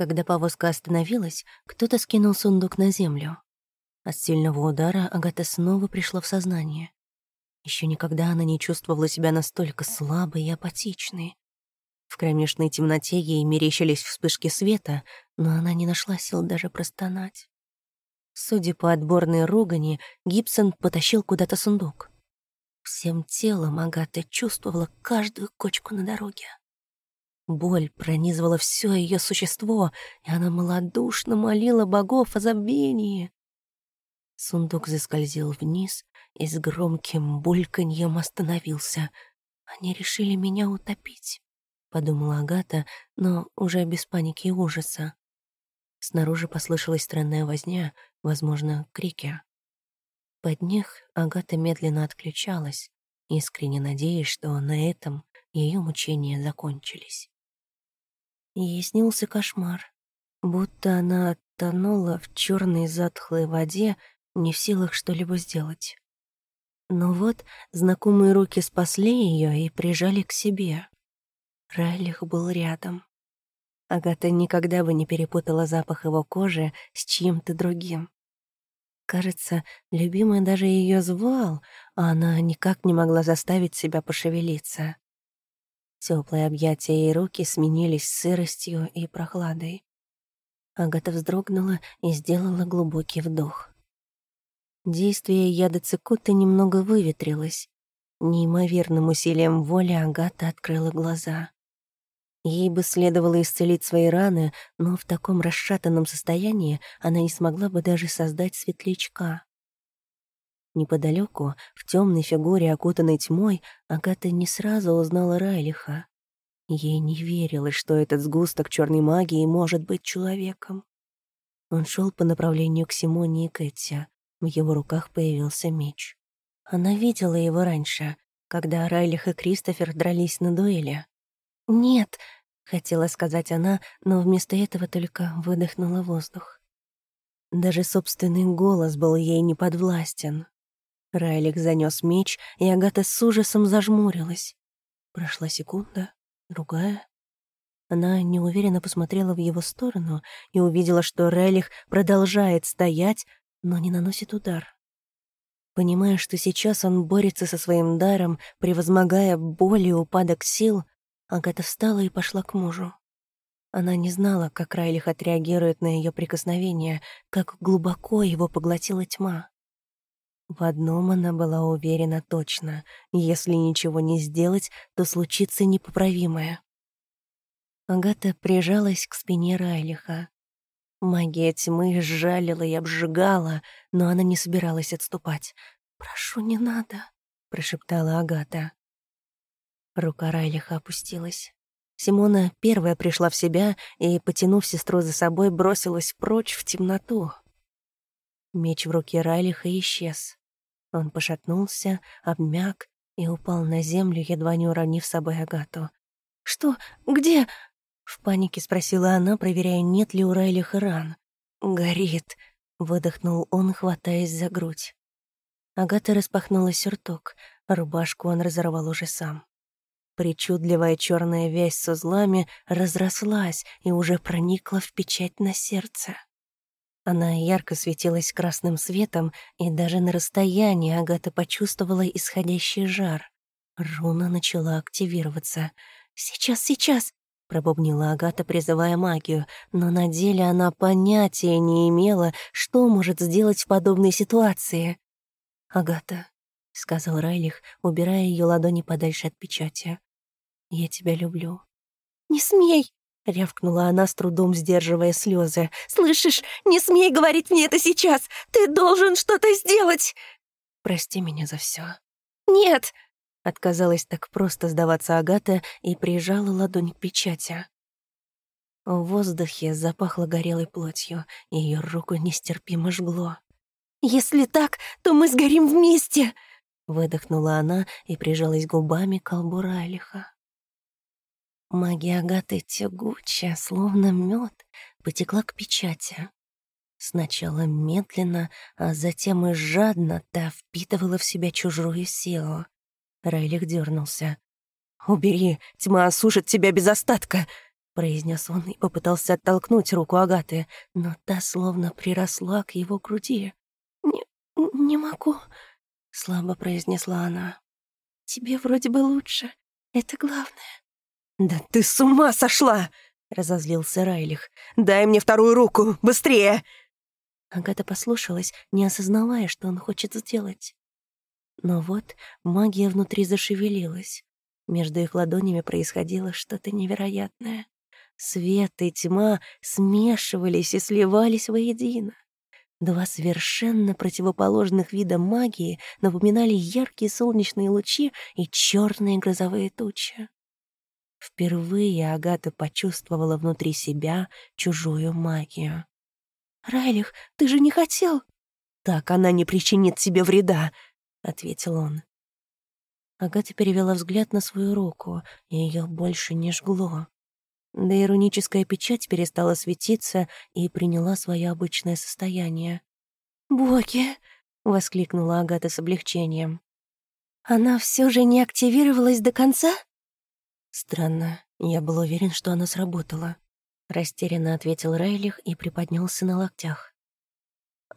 Когда повозка остановилась, кто-то скинул сундук на землю. От сильного удара Агата снова пришла в сознание. Еще никогда она не чувствовала себя настолько слабой и апатичной. В кромешной темноте ей мерещились вспышки света, но она не нашла сил даже простонать. Судя по отборной ругани, Гибсон потащил куда-то сундук. Всем телом Агата чувствовала каждую кочку на дороге. Боль пронизывала все ее существо, и она малодушно молила богов о забвении. Сундук заскользил вниз и с громким бульканьем остановился. «Они решили меня утопить», — подумала Агата, но уже без паники и ужаса. Снаружи послышалась странная возня, возможно, крики. Под них Агата медленно отключалась, искренне надеясь, что на этом ее мучения закончились. Ей снился кошмар, будто она тонула в черной затхлой воде, не в силах что-либо сделать. Но вот знакомые руки спасли ее и прижали к себе. Райлих был рядом. Агата никогда бы не перепутала запах его кожи с чьим-то другим. Кажется, любимый даже ее звал, а она никак не могла заставить себя пошевелиться. Теплые объятия и руки сменились сыростью и прохладой. Агата вздрогнула и сделала глубокий вдох. Действие яда цикуты немного выветрилось. Неимоверным усилием воли Агата открыла глаза. Ей бы следовало исцелить свои раны, но в таком расшатанном состоянии она не смогла бы даже создать светлячка. Неподалеку, в темной фигуре, окутанной тьмой, Агата не сразу узнала Райлиха. Ей не верилось, что этот сгусток черной магии может быть человеком. Он шел по направлению к Симоне и Кэти. В его руках появился меч. Она видела его раньше, когда Райлих и Кристофер дрались на дуэли. «Нет», — хотела сказать она, но вместо этого только выдохнула воздух. Даже собственный голос был ей неподвластен. Райлик занёс меч, и Агата с ужасом зажмурилась. Прошла секунда, другая. Она неуверенно посмотрела в его сторону и увидела, что Райлих продолжает стоять, но не наносит удар. Понимая, что сейчас он борется со своим даром, превозмогая боль и упадок сил, Агата встала и пошла к мужу. Она не знала, как Райлих отреагирует на ее прикосновение, как глубоко его поглотила тьма. В одном она была уверена точно. Если ничего не сделать, то случится непоправимое. Агата прижалась к спине Райлиха. Магия тьмы сжалила и обжигала, но она не собиралась отступать. «Прошу, не надо», — прошептала Агата. Рука Райлиха опустилась. Симона первая пришла в себя и, потянув сестру за собой, бросилась прочь в темноту. Меч в руке Райлиха исчез. Он пошатнулся, обмяк и упал на землю, едва не уронив с собой Агату. «Что? Где?» — в панике спросила она, проверяя, нет ли у Райлиха ран. «Горит», — выдохнул он, хватаясь за грудь. Агата распахнула сюртук, рубашку он разорвал уже сам. Причудливая черная вязь с узлами разрослась и уже проникла в печать на сердце. Она ярко светилась красным светом, и даже на расстоянии Агата почувствовала исходящий жар. Руна начала активироваться. «Сейчас, сейчас!» — пробубнила Агата, призывая магию, но на деле она понятия не имела, что может сделать в подобной ситуации. «Агата», — сказал Райлих, убирая ее ладони подальше от печати, — «я тебя люблю». «Не смей!» — рявкнула она, с трудом сдерживая слезы. «Слышишь, не смей говорить мне это сейчас! Ты должен что-то сделать!» «Прости меня за все. «Нет!» — отказалась так просто сдаваться Агата и прижала ладонь к печати. В воздухе запахло горелой плотью, ее руку нестерпимо жгло. «Если так, то мы сгорим вместе!» Выдохнула она и прижалась губами к колбу Райлиха. Магия Агаты тягучая, словно мед, потекла к печати. Сначала медленно, а затем и жадно та впитывала в себя чужую силу. Райлих дернулся. «Убери, тьма осушит тебя без остатка!» — произнес он и попытался оттолкнуть руку Агаты, но та словно приросла к его груди. «Не, не могу», — слабо произнесла она. «Тебе вроде бы лучше. Это главное». «Да ты с ума сошла!» — разозлился Райлих. «Дай мне вторую руку! Быстрее!» Агата послушалась, не осознавая, что он хочет сделать. Но вот магия внутри зашевелилась. Между их ладонями происходило что-то невероятное. Свет и тьма смешивались и сливались воедино. Два совершенно противоположных вида магии напоминали яркие солнечные лучи и черные грозовые тучи. Впервые Агата почувствовала внутри себя чужую магию. «Райлих, ты же не хотел?» «Так она не причинит себе вреда», — ответил он. Агата перевела взгляд на свою руку, и ее больше не жгло. Да ироническая печать перестала светиться и приняла свое обычное состояние. «Боги!» — воскликнула Агата с облегчением. «Она все же не активировалась до конца?» «Странно. Я был уверен, что она сработала», — растерянно ответил Райлих и приподнялся на локтях.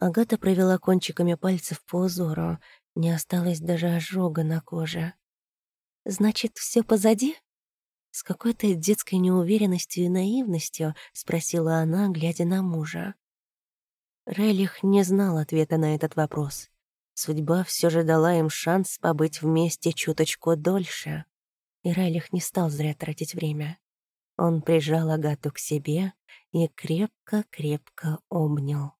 Агата провела кончиками пальцев по узору, не осталось даже ожога на коже. «Значит, все позади?» С какой-то детской неуверенностью и наивностью спросила она, глядя на мужа. Релих не знал ответа на этот вопрос. Судьба все же дала им шанс побыть вместе чуточку дольше. И Релих не стал зря тратить время. Он прижал Агату к себе и крепко-крепко обнял.